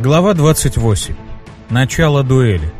Глава 28. Начало дуэли.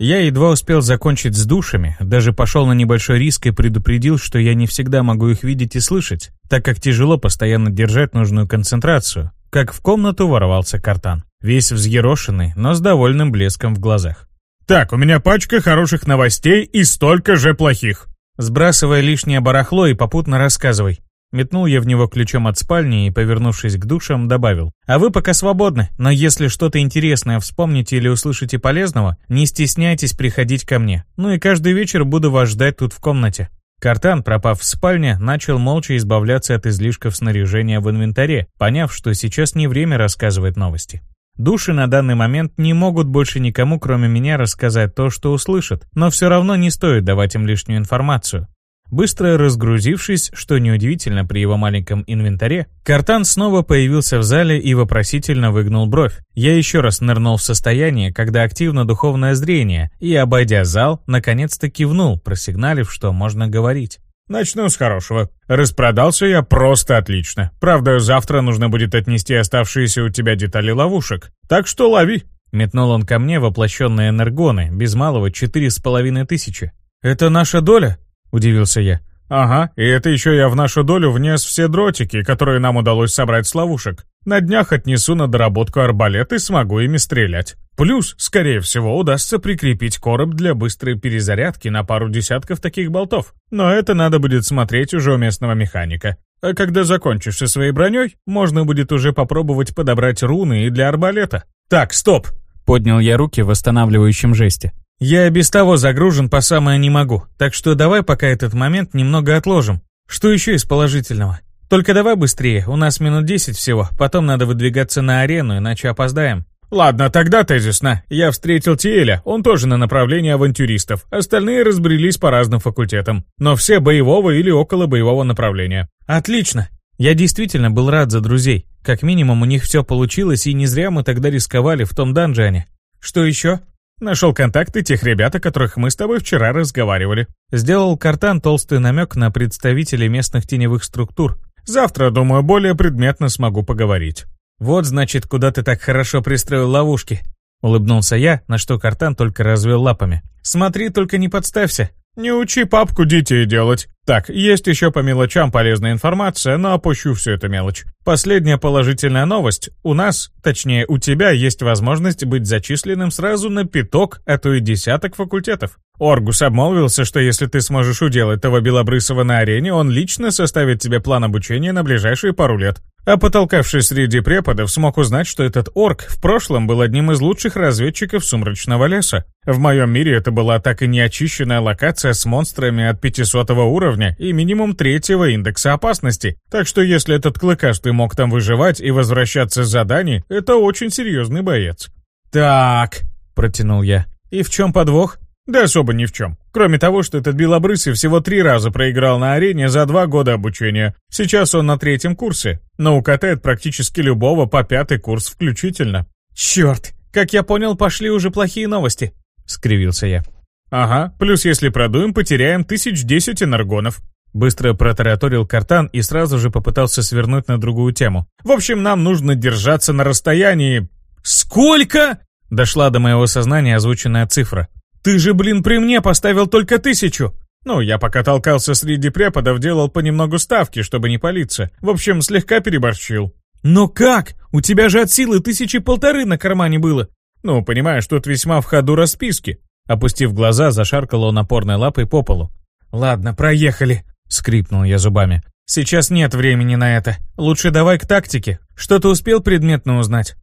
Я едва успел закончить с душами, даже пошел на небольшой риск и предупредил, что я не всегда могу их видеть и слышать, так как тяжело постоянно держать нужную концентрацию, как в комнату ворвался картан, весь взъерошенный, но с довольным блеском в глазах. «Так, у меня пачка хороших новостей и столько же плохих!» Сбрасывая лишнее барахло и попутно рассказывай. Метнул я в него ключом от спальни и, повернувшись к душам, добавил. «А вы пока свободны, но если что-то интересное вспомните или услышите полезного, не стесняйтесь приходить ко мне. Ну и каждый вечер буду вас ждать тут в комнате». Картан, пропав в спальне, начал молча избавляться от излишков снаряжения в инвентаре, поняв, что сейчас не время рассказывать новости. Души на данный момент не могут больше никому, кроме меня, рассказать то, что услышат, но все равно не стоит давать им лишнюю информацию. Быстро разгрузившись, что неудивительно при его маленьком инвентаре, Картан снова появился в зале и вопросительно выгнул бровь. Я еще раз нырнул в состояние, когда активно духовное зрение, и, обойдя зал, наконец-то кивнул, просигналив, что можно говорить. Начну с хорошего. Распродался я просто отлично. Правда, завтра нужно будет отнести оставшиеся у тебя детали ловушек. Так что лови. Метнул он ко мне воплощенные энергоны, без малого четыре с половиной тысячи. «Это наша доля?» — удивился я. «Ага, и это еще я в нашу долю внес все дротики, которые нам удалось собрать с ловушек. На днях отнесу на доработку арбалет и смогу ими стрелять. Плюс, скорее всего, удастся прикрепить короб для быстрой перезарядки на пару десятков таких болтов. Но это надо будет смотреть уже у местного механика. А когда закончишь со своей броней, можно будет уже попробовать подобрать руны и для арбалета. Так, стоп!» Поднял я руки в восстанавливающем жесте. Я и без того загружен по самое не могу, так что давай пока этот момент немного отложим. Что еще из положительного? Только давай быстрее, у нас минут 10 всего, потом надо выдвигаться на арену, иначе опоздаем. Ладно, тогда тезисно. Я встретил Тиэля, он тоже на направлении авантюристов. Остальные разбрелись по разным факультетам, но все боевого или около боевого направления. Отлично. Я действительно был рад за друзей. Как минимум у них все получилось, и не зря мы тогда рисковали в том данжане. Что еще? Нашел контакты тех ребят, о которых мы с тобой вчера разговаривали. Сделал картан толстый намек на представителей местных теневых структур. Завтра, думаю, более предметно смогу поговорить. Вот, значит, куда ты так хорошо пристроил ловушки. Улыбнулся я, на что картан только развел лапами. Смотри, только не подставься. Не учи папку детей делать. Так, есть еще по мелочам полезная информация, но опущу всю эту мелочь. Последняя положительная новость. У нас, точнее у тебя, есть возможность быть зачисленным сразу на пяток, а то и десяток факультетов. Оргус обмолвился, что если ты сможешь уделать того Белобрысова на арене, он лично составит тебе план обучения на ближайшие пару лет. А потолкавшись среди преподов, смог узнать, что этот орк в прошлом был одним из лучших разведчиков Сумрачного леса. В моем мире это была так и неочищенная локация с монстрами от 500 уровня и минимум третьего индекса опасности. Так что если этот клыкастый мог там выживать и возвращаться с заданий, это очень серьезный боец. «Так», — протянул я, — «и в чем подвох?» Да особо ни в чем. Кроме того, что этот белобрысый всего три раза проиграл на арене за два года обучения. Сейчас он на третьем курсе, но укатает практически любого по пятый курс включительно. «Черт! Как я понял, пошли уже плохие новости!» — скривился я. «Ага, плюс если продуем, потеряем тысяч десять энергонов». Быстро протараторил картан и сразу же попытался свернуть на другую тему. «В общем, нам нужно держаться на расстоянии...» «Сколько?» Дошла до моего сознания озвученная цифра. Ты же, блин, при мне поставил только тысячу!» Ну, я пока толкался среди преподов, делал понемногу ставки, чтобы не палиться. В общем, слегка переборщил. «Но как? У тебя же от силы тысячи полторы на кармане было!» «Ну, понимаешь, тут весьма в ходу расписки». Опустив глаза, зашаркал он опорной лапой по полу. «Ладно, проехали», — скрипнул я зубами. «Сейчас нет времени на это. Лучше давай к тактике. Что ты успел предметно узнать?»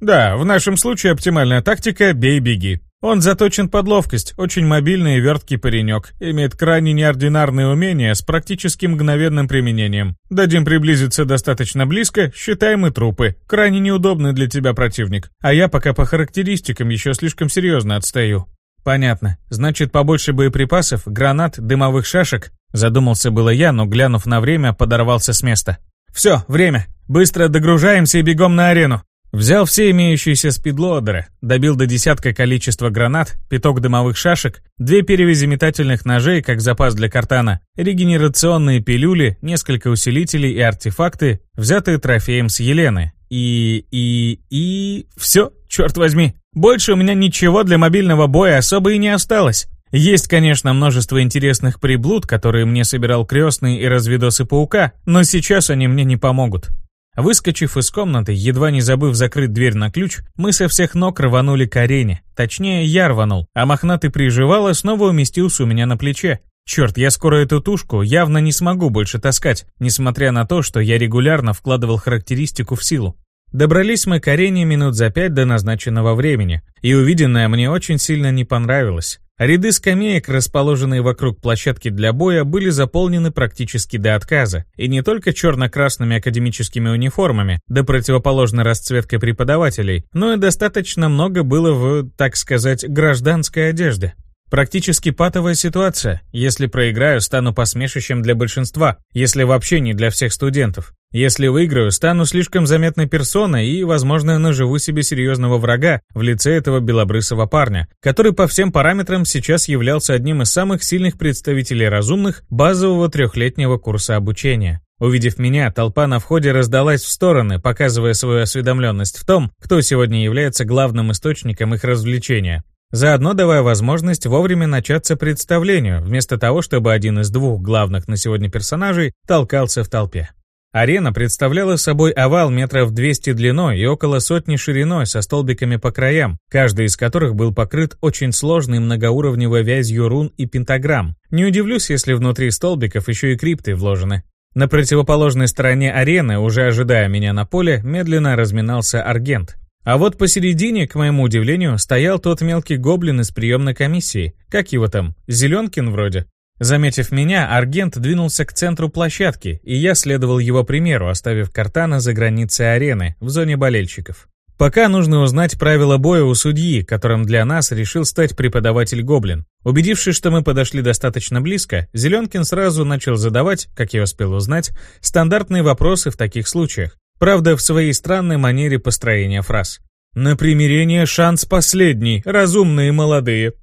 «Да, в нашем случае оптимальная тактика «бей-беги». Он заточен под ловкость, очень мобильный и верткий паренек, имеет крайне неординарные умения с практически мгновенным применением. Дадим приблизиться достаточно близко, считаем и трупы. Крайне неудобный для тебя противник. А я пока по характеристикам еще слишком серьезно отстаю. Понятно. Значит, побольше боеприпасов, гранат, дымовых шашек? Задумался было я, но глянув на время, подорвался с места. Все, время. Быстро догружаемся и бегом на арену. Взял все имеющиеся спидлодеры, добил до десятка количества гранат, пяток дымовых шашек, две перевязи метательных ножей, как запас для картана, регенерационные пилюли, несколько усилителей и артефакты, взятые трофеем с Елены. И... и... и... все, черт возьми. Больше у меня ничего для мобильного боя особо и не осталось. Есть, конечно, множество интересных приблуд, которые мне собирал крестный и разведосы паука, но сейчас они мне не помогут. Выскочив из комнаты, едва не забыв закрыть дверь на ключ, мы со всех ног рванули к арене. Точнее, я рванул, а мохнатый приживало снова уместился у меня на плече. Черт, я скоро эту тушку явно не смогу больше таскать, несмотря на то, что я регулярно вкладывал характеристику в силу. Добрались мы к арене минут за пять до назначенного времени, и увиденное мне очень сильно не понравилось. Ряды скамеек, расположенные вокруг площадки для боя, были заполнены практически до отказа, и не только черно-красными академическими униформами, да противоположной расцветкой преподавателей, но и достаточно много было в, так сказать, гражданской одежде. Практически патовая ситуация. Если проиграю, стану посмешищем для большинства, если вообще не для всех студентов. Если выиграю, стану слишком заметной персоной и, возможно, наживу себе серьезного врага в лице этого белобрысого парня, который по всем параметрам сейчас являлся одним из самых сильных представителей разумных базового трехлетнего курса обучения. Увидев меня, толпа на входе раздалась в стороны, показывая свою осведомленность в том, кто сегодня является главным источником их развлечения. Заодно давая возможность вовремя начаться представлению, вместо того, чтобы один из двух главных на сегодня персонажей толкался в толпе. Арена представляла собой овал метров 200 длиной и около сотни шириной со столбиками по краям, каждый из которых был покрыт очень сложной многоуровневой вязью рун и пентаграмм. Не удивлюсь, если внутри столбиков еще и крипты вложены. На противоположной стороне арены, уже ожидая меня на поле, медленно разминался Аргент. А вот посередине, к моему удивлению, стоял тот мелкий гоблин из приемной комиссии. Как его там? Зеленкин вроде. Заметив меня, Аргент двинулся к центру площадки, и я следовал его примеру, оставив Картана за границей арены, в зоне болельщиков. Пока нужно узнать правила боя у судьи, которым для нас решил стать преподаватель Гоблин. Убедившись, что мы подошли достаточно близко, Зеленкин сразу начал задавать, как я успел узнать, стандартные вопросы в таких случаях. Правда, в своей странной манере построения фраз. «На примирение шанс последний, разумные молодые».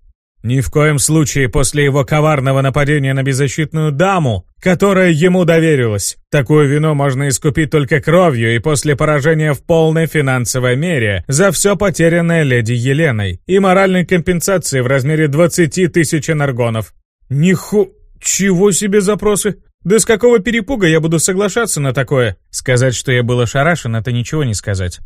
Ни в коем случае после его коварного нападения на беззащитную даму, которая ему доверилась. Такую вину можно искупить только кровью и после поражения в полной финансовой мере за все потерянное леди Еленой и моральной компенсации в размере 20 тысяч энергонов. Ниху... Чего себе запросы? Да с какого перепуга я буду соглашаться на такое? Сказать, что я был ошарашен, это ничего не сказать.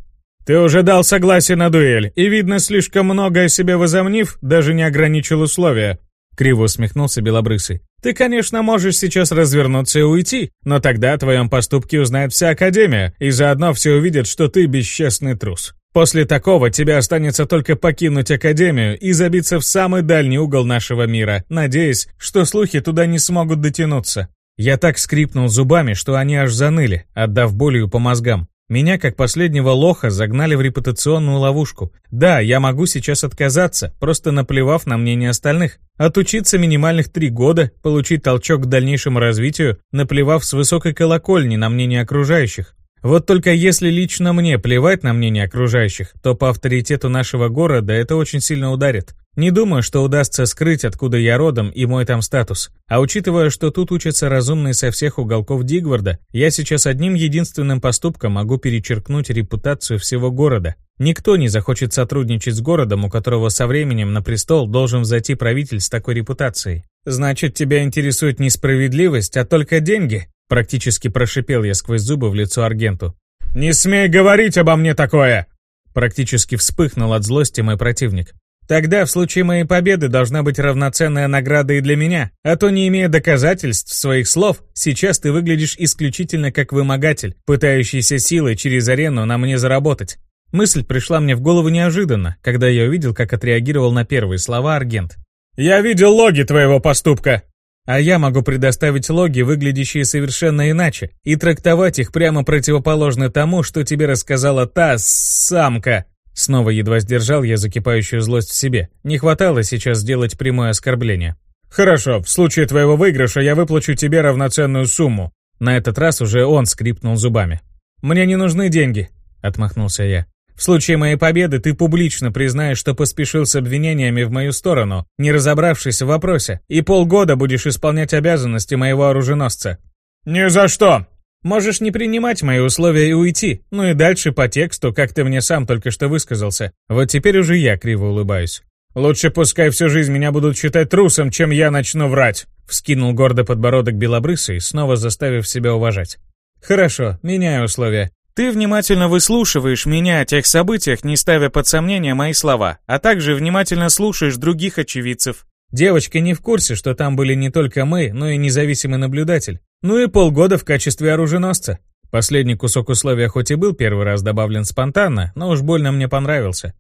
Ты уже дал согласие на дуэль, и, видно, слишком много о себе возомнив, даже не ограничил условия. Криво усмехнулся Белобрысый. «Ты, конечно, можешь сейчас развернуться и уйти, но тогда о твоем поступке узнает вся Академия, и заодно все увидят, что ты бесчестный трус. После такого тебе останется только покинуть Академию и забиться в самый дальний угол нашего мира, надеясь, что слухи туда не смогут дотянуться. Я так скрипнул зубами, что они аж заныли, отдав болью по мозгам. Меня, как последнего лоха, загнали в репутационную ловушку. Да, я могу сейчас отказаться, просто наплевав на мнение остальных. Отучиться минимальных три года, получить толчок к дальнейшему развитию, наплевав с высокой колокольни на мнение окружающих. Вот только если лично мне плевать на мнение окружающих, то по авторитету нашего города это очень сильно ударит. Не думаю, что удастся скрыть, откуда я родом и мой там статус. А учитывая, что тут учатся разумные со всех уголков Дигварда, я сейчас одним единственным поступком могу перечеркнуть репутацию всего города. Никто не захочет сотрудничать с городом, у которого со временем на престол должен взойти правитель с такой репутацией. Значит, тебя интересует не справедливость, а только деньги? Практически прошипел я сквозь зубы в лицо Аргенту. «Не смей говорить обо мне такое!» Практически вспыхнул от злости мой противник. Тогда в случае моей победы должна быть равноценная награда и для меня, а то не имея доказательств своих слов, сейчас ты выглядишь исключительно как вымогатель, пытающийся силой через арену на мне заработать. Мысль пришла мне в голову неожиданно, когда я увидел, как отреагировал на первые слова Аргент. «Я видел логи твоего поступка!» А я могу предоставить логи, выглядящие совершенно иначе, и трактовать их прямо противоположно тому, что тебе рассказала та самка. Снова едва сдержал я закипающую злость в себе. Не хватало сейчас сделать прямое оскорбление. «Хорошо, в случае твоего выигрыша я выплачу тебе равноценную сумму». На этот раз уже он скрипнул зубами. «Мне не нужны деньги», — отмахнулся я. В случае моей победы ты публично признаешь, что поспешил с обвинениями в мою сторону, не разобравшись в вопросе, и полгода будешь исполнять обязанности моего оруженосца». «Ни за что!» «Можешь не принимать мои условия и уйти, ну и дальше по тексту, как ты мне сам только что высказался. Вот теперь уже я криво улыбаюсь». «Лучше пускай всю жизнь меня будут считать трусом, чем я начну врать!» Вскинул гордо подбородок белобрысый, снова заставив себя уважать. «Хорошо, меняю условия. Ты внимательно выслушиваешь меня о тех событиях, не ставя под сомнение мои слова, а также внимательно слушаешь других очевидцев. Девочка не в курсе, что там были не только мы, но и независимый наблюдатель. Ну и полгода в качестве оруженосца. Последний кусок условия хоть и был первый раз добавлен спонтанно, но уж больно мне понравился.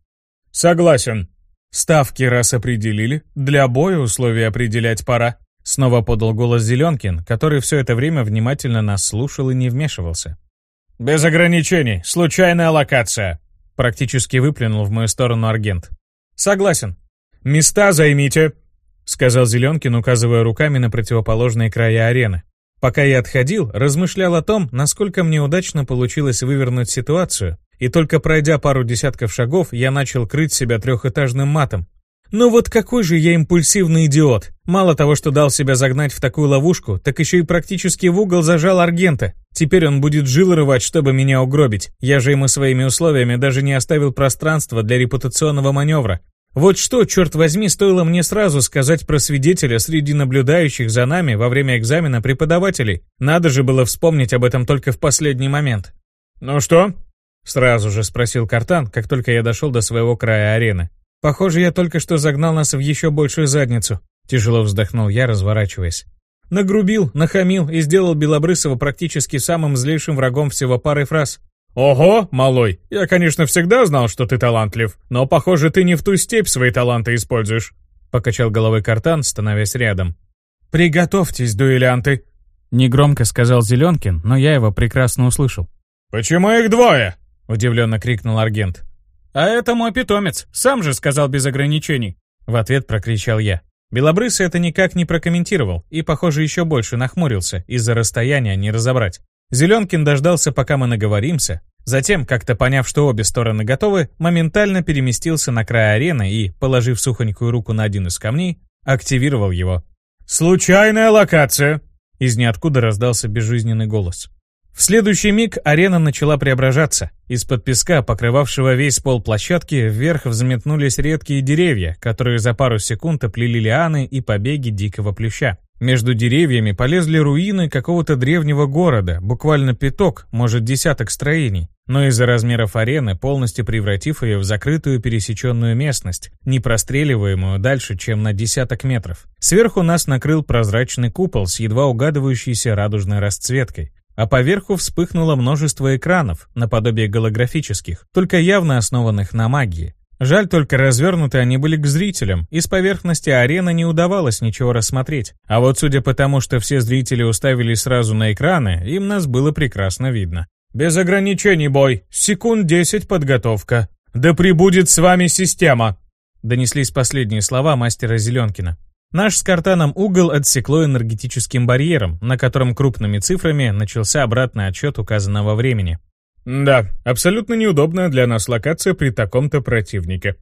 Согласен. Ставки раз определили, для боя условия определять пора. Снова подал голос Зеленкин, который все это время внимательно нас слушал и не вмешивался. «Без ограничений. Случайная локация», — практически выплюнул в мою сторону Аргент. «Согласен. Места займите», — сказал Зеленкин, указывая руками на противоположные края арены. Пока я отходил, размышлял о том, насколько мне удачно получилось вывернуть ситуацию, и только пройдя пару десятков шагов, я начал крыть себя трехэтажным матом, ну вот какой же я импульсивный идиот. Мало того, что дал себя загнать в такую ловушку, так еще и практически в угол зажал Аргента. Теперь он будет жил рвать, чтобы меня угробить. Я же ему своими условиями даже не оставил пространства для репутационного маневра. Вот что, черт возьми, стоило мне сразу сказать про свидетеля среди наблюдающих за нами во время экзамена преподавателей. Надо же было вспомнить об этом только в последний момент. «Ну что?» Сразу же спросил Картан, как только я дошел до своего края арены. Похоже, я только что загнал нас в еще большую задницу. Тяжело вздохнул я, разворачиваясь. Нагрубил, нахамил и сделал Белобрысова практически самым злейшим врагом всего пары фраз. «Ого, малой, я, конечно, всегда знал, что ты талантлив, но, похоже, ты не в ту степь свои таланты используешь», — покачал головой Картан, становясь рядом. «Приготовьтесь, дуэлянты», — негромко сказал Зеленкин, но я его прекрасно услышал. «Почему их двое?» — удивленно крикнул Аргент. «А это мой питомец, сам же сказал без ограничений!» В ответ прокричал я. Белобрысый это никак не прокомментировал и, похоже, еще больше нахмурился, из-за расстояния не разобрать. Зеленкин дождался, пока мы наговоримся, затем, как-то поняв, что обе стороны готовы, моментально переместился на край арены и, положив сухонькую руку на один из камней, активировал его. «Случайная локация!» Из ниоткуда раздался безжизненный голос. В следующий миг арена начала преображаться. Из-под песка, покрывавшего весь пол площадки, вверх взметнулись редкие деревья, которые за пару секунд оплели лианы и побеги дикого плюща. Между деревьями полезли руины какого-то древнего города, буквально пяток, может десяток строений, но из-за размеров арены, полностью превратив ее в закрытую пересеченную местность, не простреливаемую дальше, чем на десяток метров. Сверху нас накрыл прозрачный купол с едва угадывающейся радужной расцветкой а поверху вспыхнуло множество экранов, наподобие голографических, только явно основанных на магии. Жаль только развернуты они были к зрителям, и с поверхности арены не удавалось ничего рассмотреть. А вот судя по тому, что все зрители уставились сразу на экраны, им нас было прекрасно видно. «Без ограничений бой! Секунд десять подготовка! Да прибудет с вами система!» Донеслись последние слова мастера Зеленкина. Наш с картаном угол отсекло энергетическим барьером, на котором крупными цифрами начался обратный отчет указанного времени. Да, абсолютно неудобная для нас локация при таком-то противнике.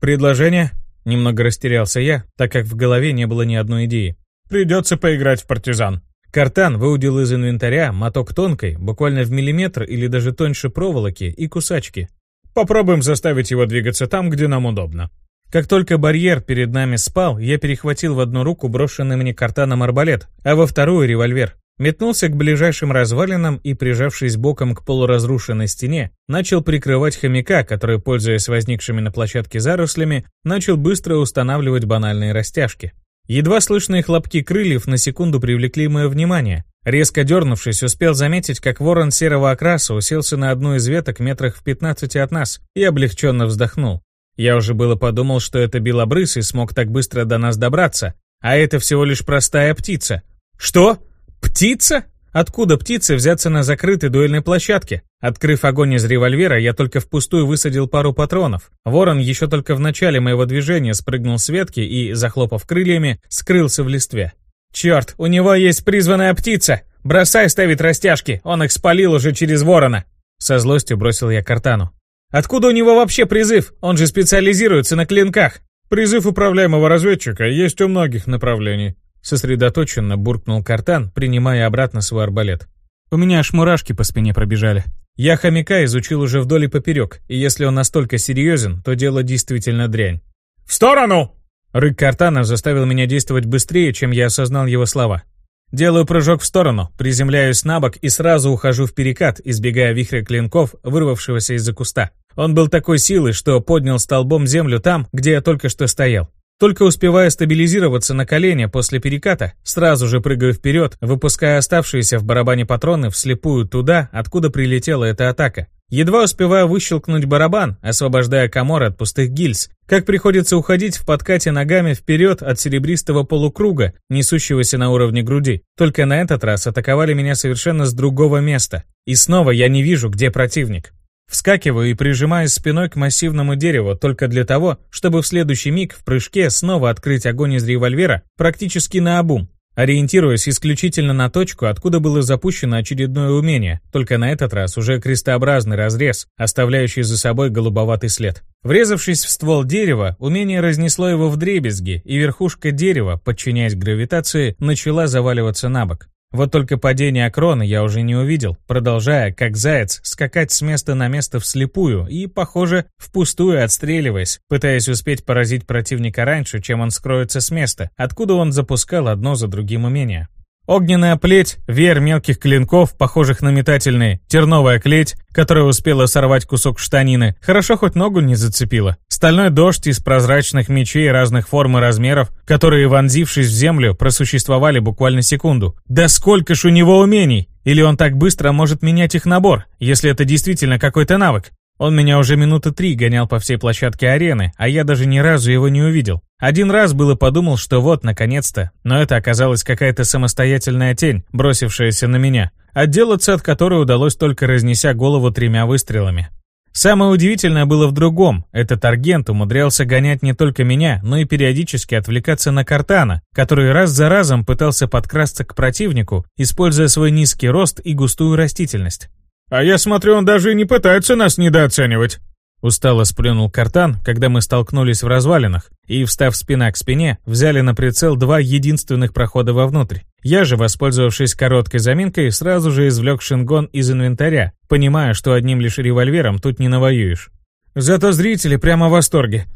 Предложение? Немного растерялся я, так как в голове не было ни одной идеи. Придется поиграть в партизан. Картан выудил из инвентаря моток тонкой, буквально в миллиметр или даже тоньше проволоки и кусачки. Попробуем заставить его двигаться там, где нам удобно. Как только барьер перед нами спал, я перехватил в одну руку брошенный мне картаном арбалет, а во вторую — револьвер. Метнулся к ближайшим развалинам и, прижавшись боком к полуразрушенной стене, начал прикрывать хомяка, который, пользуясь возникшими на площадке зарослями, начал быстро устанавливать банальные растяжки. Едва слышные хлопки крыльев на секунду привлекли мое внимание. Резко дернувшись, успел заметить, как ворон серого окраса уселся на одну из веток метрах в 15 от нас и облегченно вздохнул. Я уже было подумал, что это белобрысый смог так быстро до нас добраться, а это всего лишь простая птица. Что? Птица? Откуда птице взяться на закрытой дуэльной площадке? Открыв огонь из револьвера, я только впустую высадил пару патронов. Ворон еще только в начале моего движения спрыгнул с ветки и, захлопав крыльями, скрылся в листве. «Черт, у него есть призванная птица! Бросай ставить растяжки, он их спалил уже через ворона!» Со злостью бросил я картану. Откуда у него вообще призыв? Он же специализируется на клинках. Призыв управляемого разведчика есть у многих направлений. Сосредоточенно буркнул Картан, принимая обратно свой арбалет. У меня аж мурашки по спине пробежали. Я хомяка изучил уже вдоль и поперек, и если он настолько серьезен, то дело действительно дрянь. «В сторону!» Рык Картана заставил меня действовать быстрее, чем я осознал его слова. Делаю прыжок в сторону, приземляюсь на бок и сразу ухожу в перекат, избегая вихря клинков, вырвавшегося из-за куста. Он был такой силы, что поднял столбом землю там, где я только что стоял. Только успевая стабилизироваться на колени после переката, сразу же прыгаю вперед, выпуская оставшиеся в барабане патроны вслепую туда, откуда прилетела эта атака. Едва успеваю выщелкнуть барабан, освобождая комор от пустых гильз, как приходится уходить в подкате ногами вперед от серебристого полукруга, несущегося на уровне груди. Только на этот раз атаковали меня совершенно с другого места. И снова я не вижу, где противник. Вскакиваю и прижимаюсь спиной к массивному дереву только для того, чтобы в следующий миг в прыжке снова открыть огонь из револьвера практически на обум, ориентируясь исключительно на точку, откуда было запущено очередное умение, только на этот раз уже крестообразный разрез, оставляющий за собой голубоватый след. Врезавшись в ствол дерева, умение разнесло его в дребезги, и верхушка дерева, подчиняясь гравитации, начала заваливаться на бок. Вот только падение крона я уже не увидел, продолжая, как заяц, скакать с места на место вслепую и, похоже, впустую отстреливаясь, пытаясь успеть поразить противника раньше, чем он скроется с места, откуда он запускал одно за другим умения. Огненная плеть, веер мелких клинков, похожих на метательные, терновая клеть, которая успела сорвать кусок штанины, хорошо хоть ногу не зацепила. Стальной дождь из прозрачных мечей разных форм и размеров, которые, вонзившись в землю, просуществовали буквально секунду. Да сколько ж у него умений! Или он так быстро может менять их набор, если это действительно какой-то навык? Он меня уже минуты три гонял по всей площадке арены, а я даже ни разу его не увидел. Один раз было подумал, что вот, наконец-то, но это оказалась какая-то самостоятельная тень, бросившаяся на меня, отделаться от которой удалось только разнеся голову тремя выстрелами. Самое удивительное было в другом. Этот аргент умудрялся гонять не только меня, но и периодически отвлекаться на Картана, который раз за разом пытался подкрасться к противнику, используя свой низкий рост и густую растительность. «А я смотрю, он даже и не пытается нас недооценивать». Устало сплюнул картан, когда мы столкнулись в развалинах, и, встав спина к спине, взяли на прицел два единственных прохода вовнутрь. Я же, воспользовавшись короткой заминкой, сразу же извлек шингон из инвентаря, понимая, что одним лишь револьвером тут не навоюешь. Зато зрители прямо в восторге.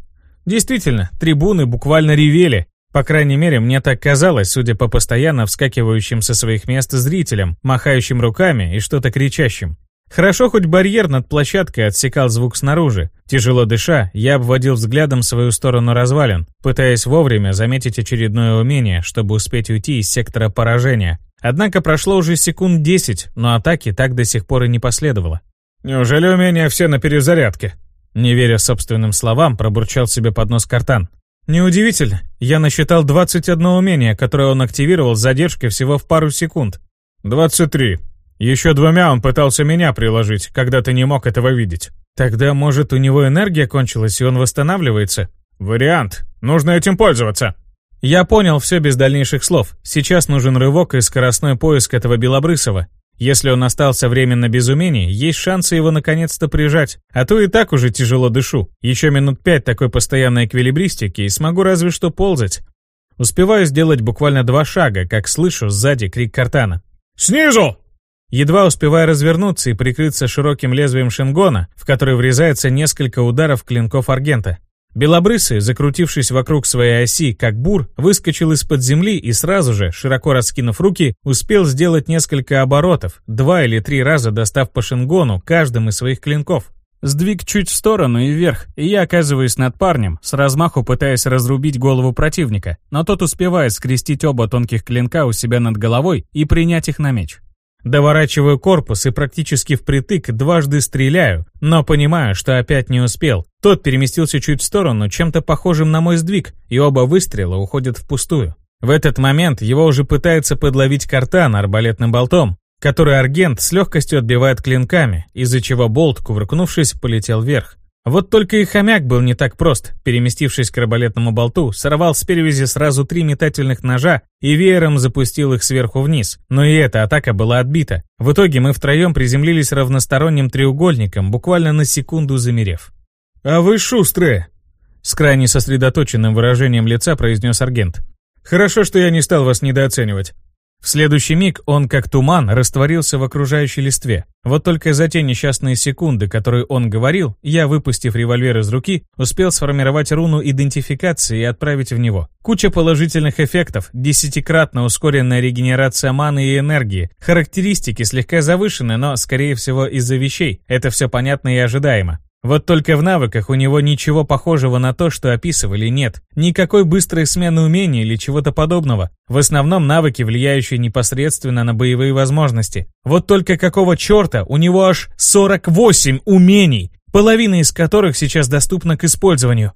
Действительно, трибуны буквально ревели. По крайней мере, мне так казалось, судя по постоянно вскакивающим со своих мест зрителям, махающим руками и что-то кричащим. Хорошо, хоть барьер над площадкой отсекал звук снаружи. Тяжело дыша, я обводил взглядом свою сторону развалин, пытаясь вовремя заметить очередное умение, чтобы успеть уйти из сектора поражения. Однако прошло уже секунд десять, но атаки так до сих пор и не последовало. «Неужели умения все на перезарядке?» Не веря собственным словам, пробурчал себе под нос картан. Неудивительно, я насчитал 21 умение, которое он активировал с задержкой всего в пару секунд. «23», еще двумя он пытался меня приложить, когда ты не мог этого видеть. Тогда, может, у него энергия кончилась, и он восстанавливается? Вариант. Нужно этим пользоваться. Я понял все без дальнейших слов. Сейчас нужен рывок и скоростной поиск этого Белобрысова. Если он остался временно без умений, есть шансы его наконец-то прижать. А то и так уже тяжело дышу. Еще минут пять такой постоянной эквилибристики и смогу разве что ползать. Успеваю сделать буквально два шага, как слышу сзади крик Картана. «Снизу!» Едва успевая развернуться и прикрыться широким лезвием шингона, в который врезается несколько ударов клинков аргента. Белобрысый, закрутившись вокруг своей оси, как бур, выскочил из-под земли и сразу же, широко раскинув руки, успел сделать несколько оборотов, два или три раза достав по шингону каждым из своих клинков. Сдвиг чуть в сторону и вверх, и я оказываюсь над парнем, с размаху пытаясь разрубить голову противника, но тот успевает скрестить оба тонких клинка у себя над головой и принять их на меч. Доворачиваю корпус и практически впритык дважды стреляю, но понимаю, что опять не успел. Тот переместился чуть в сторону, чем-то похожим на мой сдвиг, и оба выстрела уходят впустую. В этот момент его уже пытается подловить картан арбалетным болтом, который аргент с легкостью отбивает клинками, из-за чего болт, кувыркнувшись, полетел вверх. Вот только и хомяк был не так прост. Переместившись к арбалетному болту, сорвал с перевязи сразу три метательных ножа и веером запустил их сверху вниз. Но и эта атака была отбита. В итоге мы втроем приземлились равносторонним треугольником, буквально на секунду замерев. «А вы шустрые!» С крайне сосредоточенным выражением лица произнес Аргент. «Хорошо, что я не стал вас недооценивать. В следующий миг он, как туман, растворился в окружающей листве. Вот только за те несчастные секунды, которые он говорил, я, выпустив револьвер из руки, успел сформировать руну идентификации и отправить в него. Куча положительных эффектов, десятикратно ускоренная регенерация маны и энергии, характеристики слегка завышены, но, скорее всего, из-за вещей. Это все понятно и ожидаемо. Вот только в навыках у него ничего похожего на то, что описывали, нет. Никакой быстрой смены умений или чего-то подобного. В основном навыки, влияющие непосредственно на боевые возможности. Вот только какого черта у него аж 48 умений, половина из которых сейчас доступна к использованию.